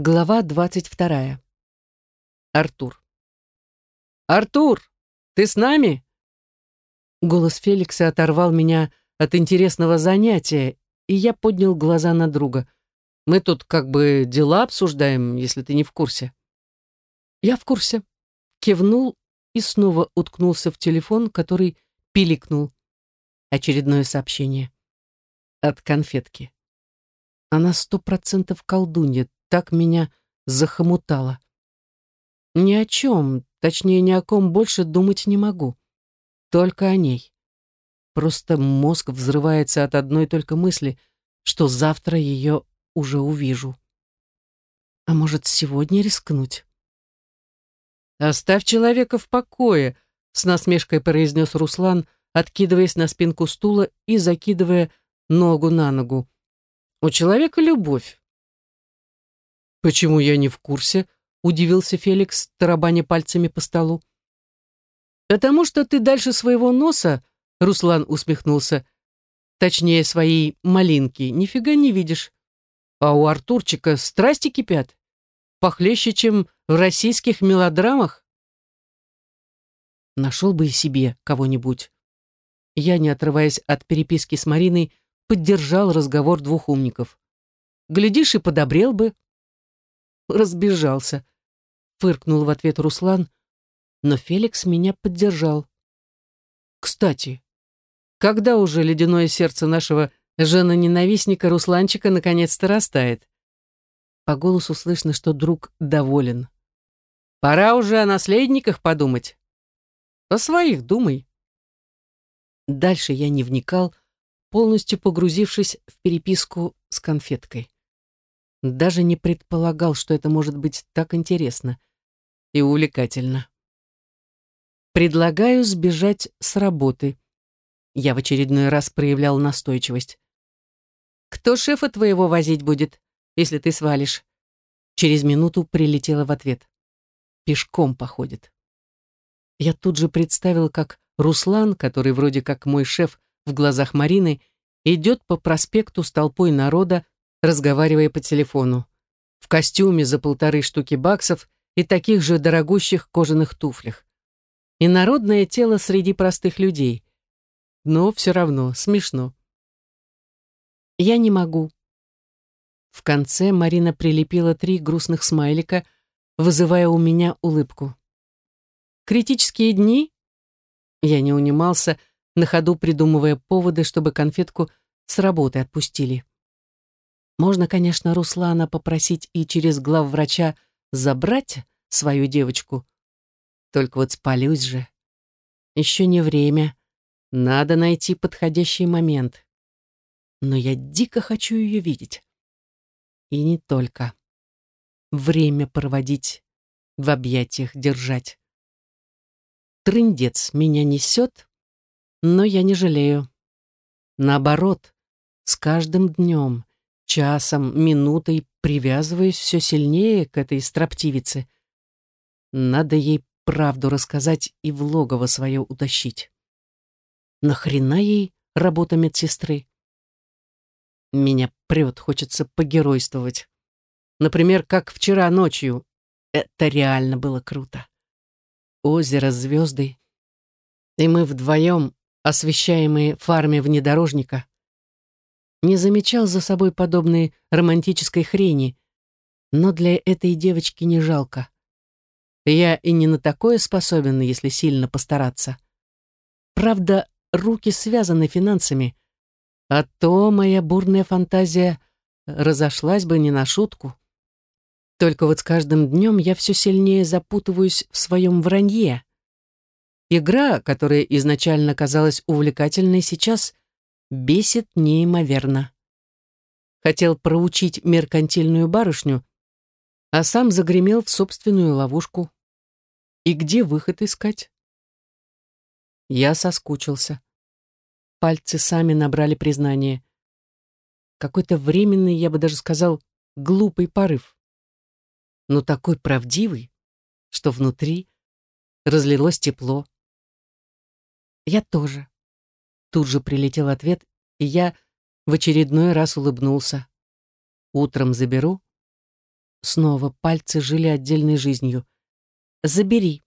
Глава двадцать вторая. Артур. «Артур, ты с нами?» Голос Феликса оторвал меня от интересного занятия, и я поднял глаза на друга. «Мы тут как бы дела обсуждаем, если ты не в курсе». «Я в курсе», — кивнул и снова уткнулся в телефон, который пиликнул. Очередное сообщение. От конфетки. Она сто процентов колдунья, так меня захомутала. Ни о чем, точнее, ни о ком больше думать не могу. Только о ней. Просто мозг взрывается от одной только мысли, что завтра ее уже увижу. А может, сегодня рискнуть? «Оставь человека в покое», — с насмешкой произнес Руслан, откидываясь на спинку стула и закидывая ногу на ногу. «У человека любовь. «Почему я не в курсе?» — удивился Феликс, тарабаня пальцами по столу. «Потому что ты дальше своего носа», — Руслан усмехнулся, точнее, своей малинки, нифига не видишь. А у Артурчика страсти кипят. Похлеще, чем в российских мелодрамах. Нашел бы и себе кого-нибудь. Я, не отрываясь от переписки с Мариной, поддержал разговор двух умников. Глядишь, и подобрел бы разбежался. Фыркнул в ответ Руслан, но Феликс меня поддержал. Кстати, когда уже ледяное сердце нашего жена-ненавистника Русланчика наконец-то растает? По голосу слышно, что друг доволен. Пора уже о наследниках подумать. О своих думай. Дальше я не вникал, полностью погрузившись в переписку с конфеткой. Даже не предполагал, что это может быть так интересно и увлекательно. Предлагаю сбежать с работы. Я в очередной раз проявлял настойчивость. Кто шефа твоего возить будет, если ты свалишь? Через минуту прилетела в ответ. Пешком походит. Я тут же представил, как Руслан, который вроде как мой шеф в глазах Марины, идет по проспекту с толпой народа, разговаривая по телефону, в костюме за полторы штуки баксов и таких же дорогущих кожаных туфлях. И народное тело среди простых людей. Но все равно смешно. Я не могу. В конце Марина прилепила три грустных смайлика, вызывая у меня улыбку. Критические дни? Я не унимался, на ходу придумывая поводы, чтобы конфетку с работы отпустили. Можно, конечно, Руслана попросить и через главврача забрать свою девочку. Только вот спалюсь же. Еще не время. Надо найти подходящий момент. Но я дико хочу ее видеть. И не только. Время проводить, в объятиях держать. Трындец меня несет, но я не жалею. Наоборот, с каждым днем, часом, минутой привязываюсь все сильнее к этой строптивице. Надо ей правду рассказать и в логово свое утащить. Нахрена ей работа медсестры? Меня прет, хочется погеройствовать. Например, как вчера ночью. Это реально было круто. Озеро, звезды. И мы вдвоем, освещаемые фарме внедорожника, не замечал за собой подобной романтической хрени, но для этой девочки не жалко. Я и не на такое способен, если сильно постараться. Правда, руки связаны финансами, а то моя бурная фантазия разошлась бы не на шутку. Только вот с каждым днем я все сильнее запутываюсь в своем вранье. Игра, которая изначально казалась увлекательной, сейчас бесит неимоверно. Хотел проучить меркантильную барышню, а сам загремел в собственную ловушку. И где выход искать? Я соскучился. Пальцы сами набрали признание. Какой-то временный, я бы даже сказал, глупый порыв. Но такой правдивый, что внутри разлилось тепло. Я тоже. Тут же прилетел ответ, и я в очередной раз улыбнулся. Утром заберу. Снова пальцы жили отдельной жизнью. «Забери».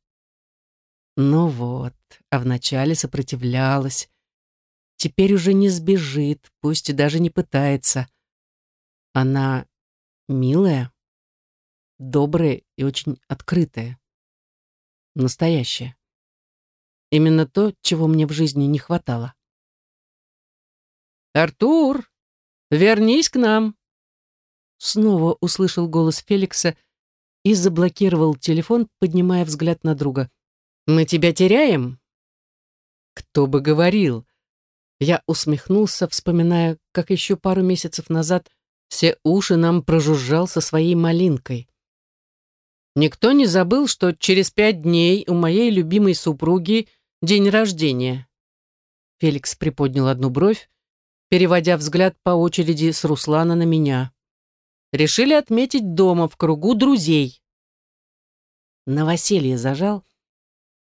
Ну вот, а вначале сопротивлялась. Теперь уже не сбежит, пусть и даже не пытается. Она милая, добрая и очень открытая. Настоящая. Именно то, чего мне в жизни не хватало. «Артур, вернись к нам!» Снова услышал голос Феликса и заблокировал телефон, поднимая взгляд на друга. «Мы тебя теряем?» «Кто бы говорил!» Я усмехнулся, вспоминая, как еще пару месяцев назад все уши нам прожужжал со своей малинкой. Никто не забыл, что через пять дней у моей любимой супруги день рождения. Феликс приподнял одну бровь, переводя взгляд по очереди с Руслана на меня. Решили отметить дома в кругу друзей. Новоселье зажал,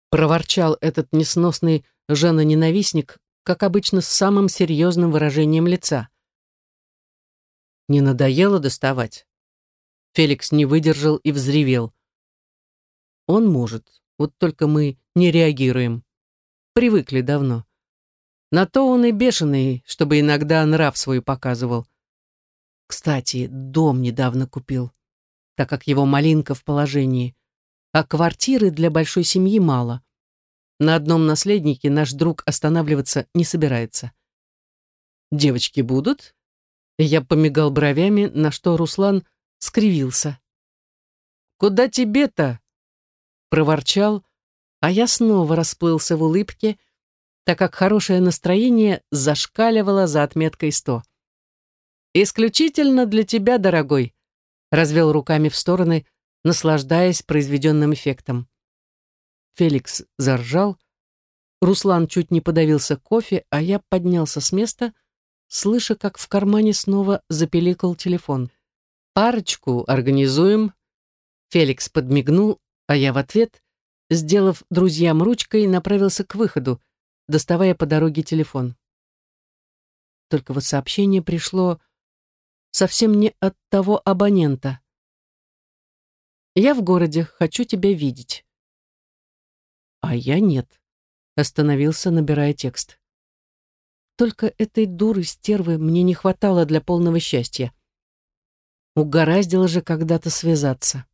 проворчал этот несносный женоненавистник, как обычно, с самым серьезным выражением лица. Не надоело доставать? Феликс не выдержал и взревел. Он может, вот только мы не реагируем. Привыкли давно. На то он и бешеный, чтобы иногда нрав свой показывал. Кстати, дом недавно купил, так как его малинка в положении, а квартиры для большой семьи мало. На одном наследнике наш друг останавливаться не собирается. «Девочки будут?» Я помигал бровями, на что Руслан скривился. «Куда тебе-то?» проворчал, а я снова расплылся в улыбке, так как хорошее настроение зашкаливало за отметкой сто. «Исключительно для тебя, дорогой», — развел руками в стороны, наслаждаясь произведенным эффектом. Феликс заржал, Руслан чуть не подавился кофе, а я поднялся с места, слыша, как в кармане снова запеликал телефон. «Парочку организуем». Феликс подмигнул, а я в ответ, сделав друзьям ручкой, направился к выходу, доставая по дороге телефон. Только вот сообщение пришло совсем не от того абонента. «Я в городе, хочу тебя видеть». «А я нет», — остановился, набирая текст. Только этой дуры стервы мне не хватало для полного счастья. Угораздило же когда-то связаться.